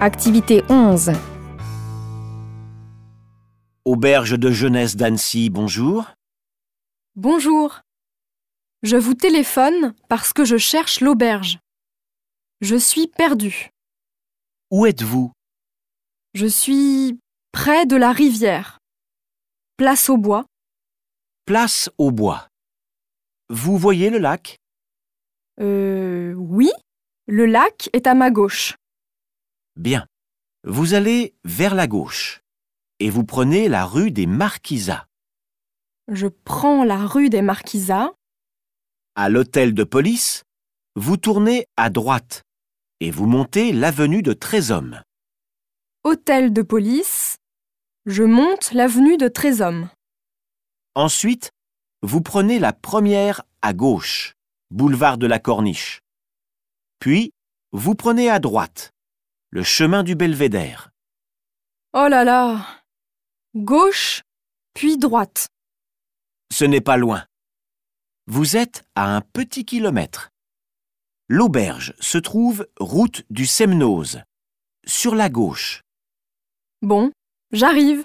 Activité 11. Auberge de jeunesse d'Annecy, bonjour. Bonjour. Je vous téléphone parce que je cherche l'auberge. Je suis perdue. Où êtes-vous? Je suis près de la rivière. Place au bois. Place au bois. Vous voyez le lac? Euh oui, le lac est à ma gauche. Bien. Vous allez vers la gauche et vous prenez la rue des Marquisats. Je prends la rue des Marquisats. À l'hôtel de police, vous tournez à droite et vous montez l'avenue de Tréshomme. Hôtel de police. Je monte l'avenue de Tréshomme. Ensuite, vous prenez la première à gauche, boulevard de la Corniche. Puis, vous prenez à droite, le chemin du Belvédère. Oh là là Gauche, puis droite. Ce n'est pas loin. Vous êtes à un petit kilomètre. L'auberge se trouve route du Semnose, sur la gauche. Bon, j'arrive.